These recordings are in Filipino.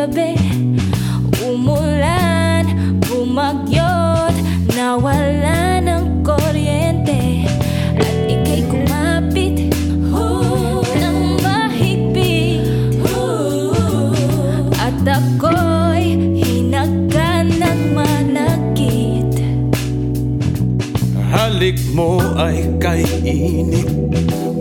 Kagabi Umulan, bumagyot, nawala ng kuryente. At ika'y kumapit. Ng mahigpit. At ako'y hinagkan ng manakit. Halik mo ay kay init.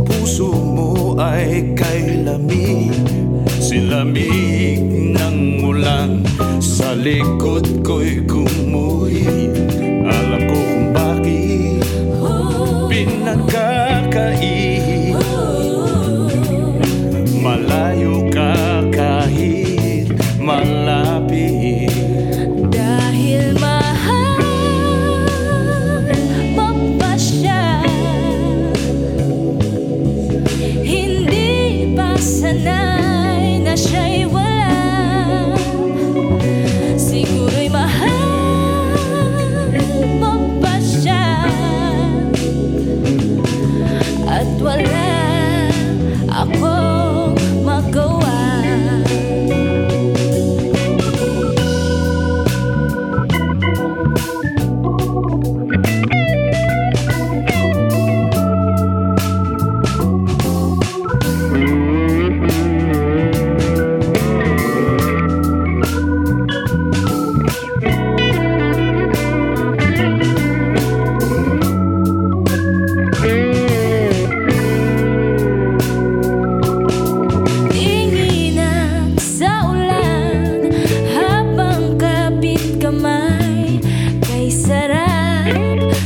Puso mo ay kay lamig Silamig ng ulan. Sa likod ko'y gumuhit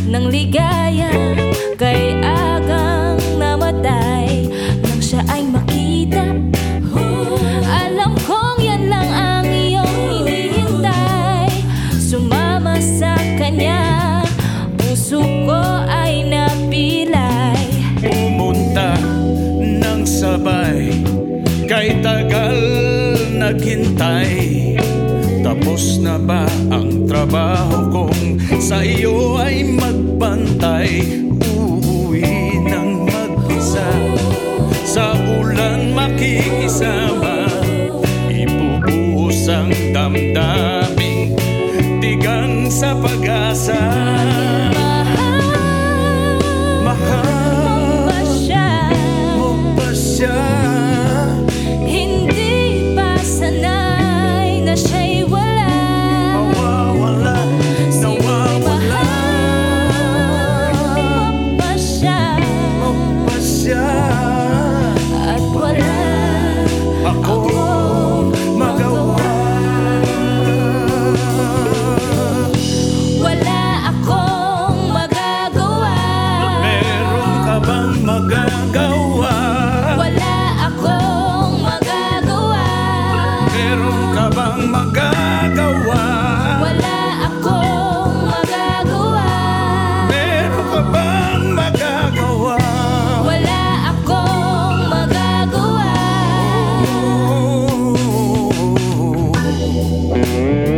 ng ligaya Kay agang namatay Nang siya ay makita. Alam kong yan lang ang iyong hinihintay. Sumama kanya Puso ko ay napilay. Pumunta ng sabay Kay tagal naghintay Tapos na ba ang trabaho kong Sa iyo ay magbantay? Uuwi ng mag-isa Sa ulan makikisama. Ibubuhos ang damdaming Tigang sa pag-asa. Mahal paixão. Mm-hmm.